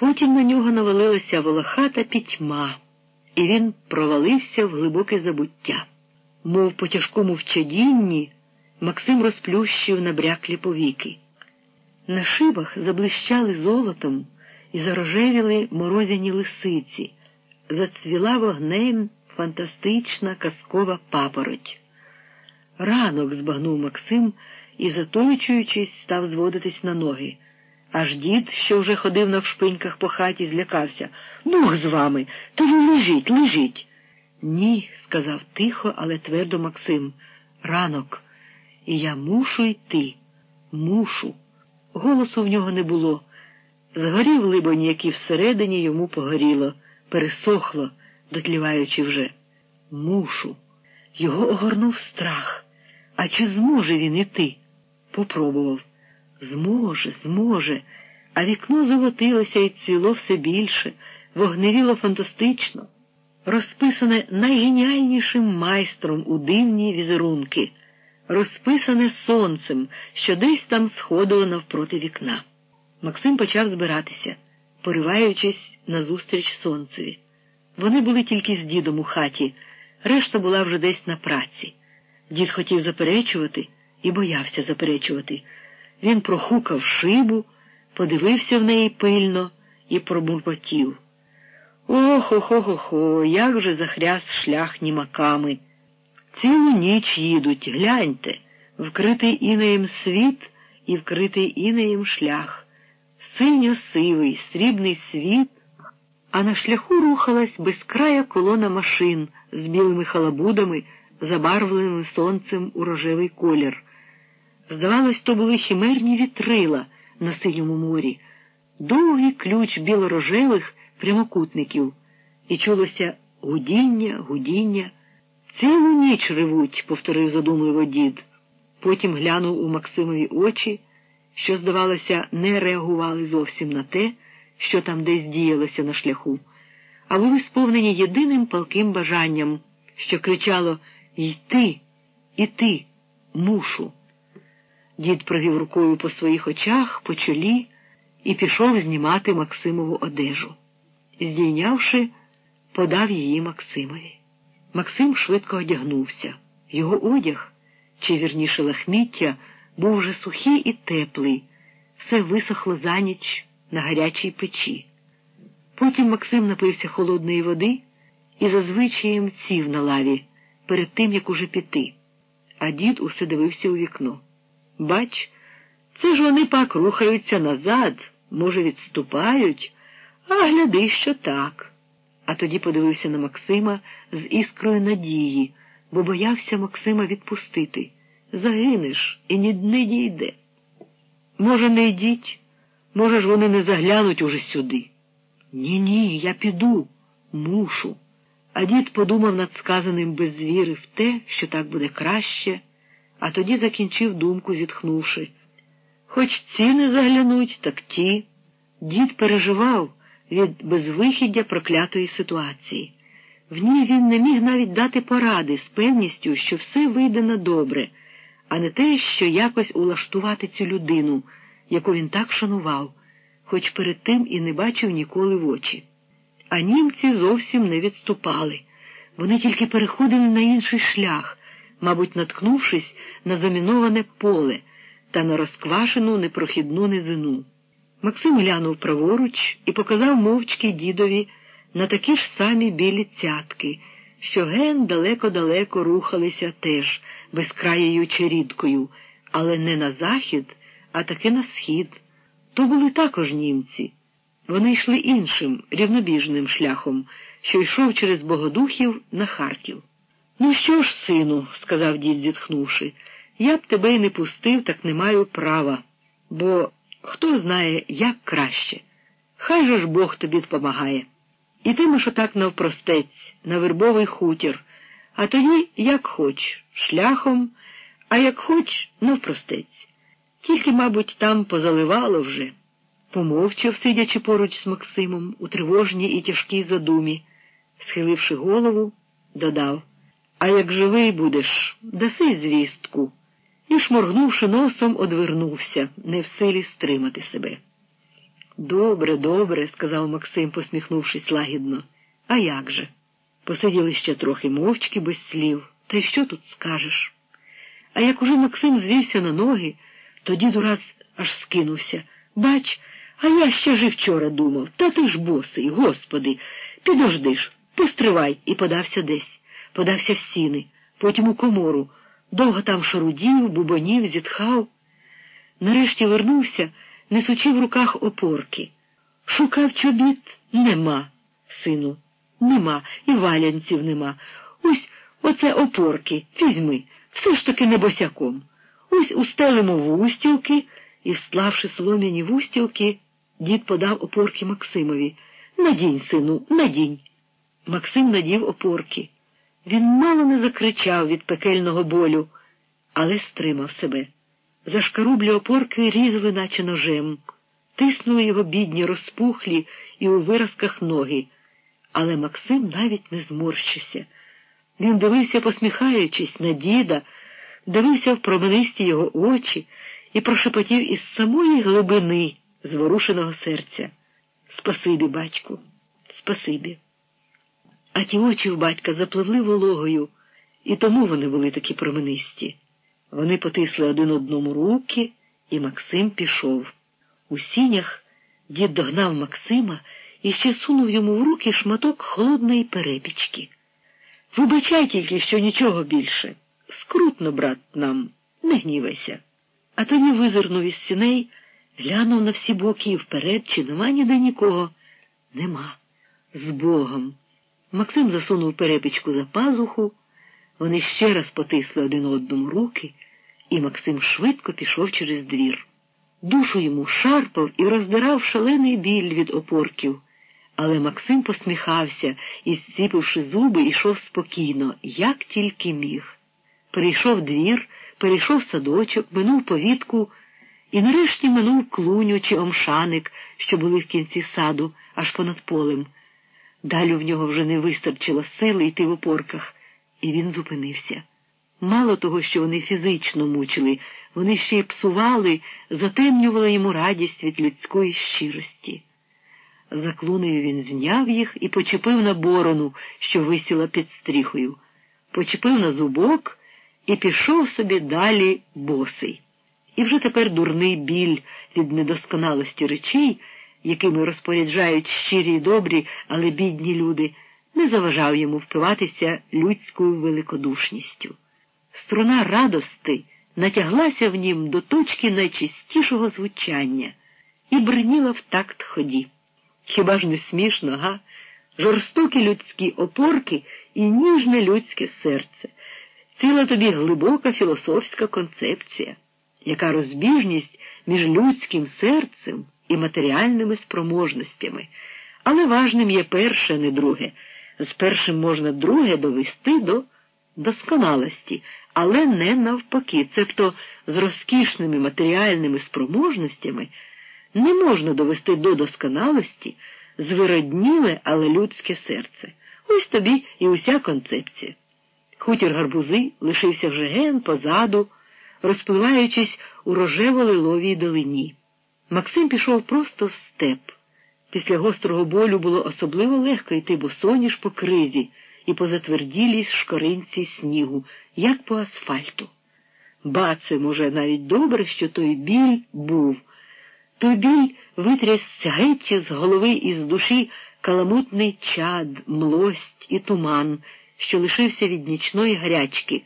Потім на нього навалилася волохата пітьма, і він провалився в глибоке забуття. Мов по тяжкому вчадінні, Максим розплющив набряклі повіки. На шибах заблищали золотом і зарожевіли морозяні лисиці, зацвіла вогнем фантастична казкова папороть. Ранок збагнув Максим і, затолючуючись, став зводитись на ноги. Аж дід, що вже ходив на вшпиньках по хаті, злякався. Бог з вами, то ви лежіть, лежіть. Ні, сказав тихо, але твердо Максим. Ранок. І я мушу йти. Мушу. Голосу в нього не було. Згорів, либонь, як і всередині йому погоріло, пересохло, дотліваючи вже. Мушу. Його огорнув страх. А чи зможе він іти? Попробував. Зможе, зможе, а вікно золотилося і цвіло все більше, вогневіло фантастично, розписане найгеніальнішим майстром у дивні візерунки, розписане сонцем, що десь там сходило навпроти вікна. Максим почав збиратися, пориваючись назустріч сонцеві. Вони були тільки з дідом у хаті, решта була вже десь на праці. Дід хотів заперечувати і боявся заперечувати. Він прохукав шибу, подивився в неї пильно і пробурмотів. Охо-хо-хо-хо, як же захряс шлях німаками. Цілу ніч їдуть, гляньте, вкритий інеєм світ і вкритий інеєм шлях, синьо сивий, срібний світ, а на шляху рухалась безкрая колона машин з білими халабудами, забарвленими сонцем у рожевий колір. Здавалось, то були химерні вітрила на синьому морі, довгий ключ білорожевих прямокутників, і чулося гудіння, гудіння. Цілу ніч ревуть, повторив задумливо дід. Потім глянув у Максимові очі, що, здавалося, не реагували зовсім на те, що там десь діялося на шляху, а були сповнені єдиним палким бажанням, що кричало Йти, іти, мушу. Дід провів рукою по своїх очах, по чолі і пішов знімати Максимову одежу. Здійнявши, подав її Максимові. Максим швидко одягнувся. Його одяг, чи вірніше лахміття, був вже сухий і теплий, все висохло за ніч на гарячій печі. Потім Максим напився холодної води і зазвичай мців на лаві перед тим, як уже піти. А дід усе дивився у вікно. Бач, це ж вони пак рухаються назад, може, відступають, а гляди, що так. А тоді подивився на Максима з іскрою надії, бо боявся Максима відпустити. Загинеш і ні не дійде. Може, не йдіть, може ж, вони не заглянуть уже сюди. Ні, ні, я піду, мушу. А дід подумав над сказаним без віри в те, що так буде краще а тоді закінчив думку, зітхнувши. Хоч ці не заглянуть, так ті. Дід переживав від безвихіддя проклятої ситуації. В ній він не міг навіть дати поради з певністю, що все вийде на добре, а не те, що якось улаштувати цю людину, яку він так шанував, хоч перед тим і не бачив ніколи в очі. А німці зовсім не відступали. Вони тільки переходили на інший шлях, мабуть, наткнувшись на заміноване поле та на розквашену непрохідну низину. Максим глянув праворуч і показав мовчки дідові на такі ж самі білі цятки, що ген далеко-далеко рухалися теж безкраєю черідкою, але не на захід, а таки на схід. То були також німці. Вони йшли іншим, рівнобіжним шляхом, що йшов через Богодухів на Харків. Ну що ж, сину, сказав дід, зітхнувши, я б тебе й не пустив, так не маю права, бо хто знає, як краще. Хай же ж Бог тобі допомагає. Ітимеш отак навпростець, на вербовий хутір, а тоді, як хоч, шляхом, а як хоч, навпростець. Тільки, мабуть, там позаливало вже. Помовчав, сидячи поруч з Максимом, у тривожній і тяжкій задумі, схиливши голову, додав А як живий будеш, даси звістку і, шморгнувши носом, одвернувся, не в силі стримати себе. Добре, добре, сказав Максим, посміхнувшись лагідно. А як же? Посиділи ще трохи мовчки без слів. Та й що тут скажеш? А як уже Максим звівся на ноги, то дід ураз аж скинувся. Бач, а я ще ж і вчора думав, та ти ж босий, господи, підожди ж, постривай, і подався десь, подався в сіни, потім у комору, довго там шарудів, бубонів, зітхав. Нарешті вернувся, несучи в руках опорки. Шукав чобіт нема, сину, нема, і валянців нема. Ось оце опорки, візьми, все ж таки не босяком. Ось устелимо вустілки, і, сплавши солом'яні вустілки, дід подав опорки Максимові. Надінь, сину, надінь. Максим надів опорки. Він мало не закричав від пекельного болю, але стримав себе. Зашкарублі опорки різали, наче ножем, тиснули його бідні, розпухлі і у виразках ноги. Але Максим навіть не зморщився. Він дивився, посміхаючись, на діда, дивився в променисті його очі і прошепотів із самої глибини зворушеного серця. Спасибі, батьку, спасибі. А ті очі в батька запливли вологою, і тому вони були такі променисті. Вони потисли один одному руки, і Максим пішов. У сінях дід догнав Максима і ще сунув йому в руки шматок холодної перепічки. Вибачай тільки, що нічого більше. Скрутно, брат, нам, не гнівайся. А тоді визирнув із сіней, глянув на всі боки і вперед, чи нема ніде нікого. Нема. З Богом. Максим засунув перепічку за пазуху, вони ще раз потисли один одному руки, і Максим швидко пішов через двір. Душу йому шарпав і роздирав шалений біль від опорків. Але Максим посміхався і, зціпивши зуби, йшов спокійно, як тільки міг. Перейшов двір, перейшов садочок, минув повітку і нарешті минув клуню чи омшаник, що були в кінці саду, аж понад полем. Далі в нього вже не вистачило сили йти в опорках, і він зупинився. Мало того, що вони фізично мучили, вони ще й псували, затемнювали йому радість від людської щирості. За клунею він зняв їх і почепив на борону, що висіла під стріхою, почепив на зубок і пішов собі далі босий. І вже тепер дурний біль від недосконалості речей, якими розпоряджають щирі й добрі, але бідні люди, не заважав йому впиватися людською великодушністю. Струна радости натяглася в нім до точки найчистішого звучання і бриніла в такт ході. Хіба ж не смішно, га? Жорстокі людські опорки і ніжне людське серце, ціла тобі глибока філософська концепція, яка розбіжність між людським серцем і матеріальними спроможностями. Але важним є перше, не друге. З першим можна друге довести до досконалості, але не навпаки, цебто з розкішними матеріальними спроможностями не можна довести до досконалості звиродніле, але людське серце. Ось тобі і уся концепція. Хутір гарбузи лишився вже ген позаду, розпливаючись у рожево-лиловій долині. Максим пішов просто в степ. Після гострого болю було особливо легко йти босоніж по кризі і по затверділій шкоринці снігу, як по асфальту. Ба, це, може, навіть добре, що той біль був. Той біль витряс геть з голови і з душі каламутний чад, млость і туман, що лишився від нічної гарячки,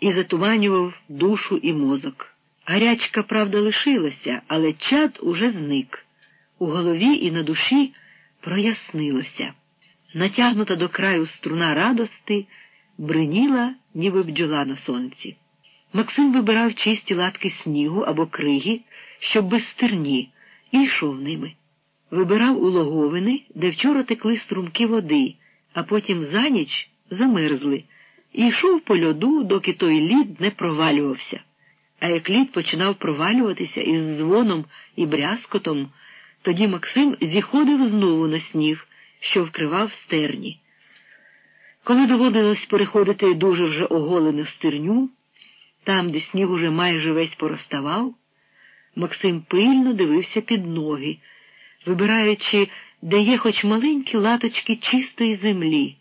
і затуманював душу і мозок. Гарячка, правда, лишилася, але чад уже зник. У голові і на душі прояснилося. Натягнута до краю струна радости, бриніла, ніби бджола на сонці. Максим вибирав чисті латки снігу або криги, щоб без стерні, і йшов ними. Вибирав у логовини, де вчора текли струмки води, а потім за ніч замерзли, і йшов по льоду, доки той лід не провалювався. А як лід починав провалюватися із дзвоном і брязкотом, тоді Максим зіходив знову на сніг, що вкривав стерні. Коли доводилось переходити дуже вже оголену стерню, там, де сніг уже майже весь пороставав, Максим пильно дивився під ноги, вибираючи, де є хоч маленькі латочки чистої землі.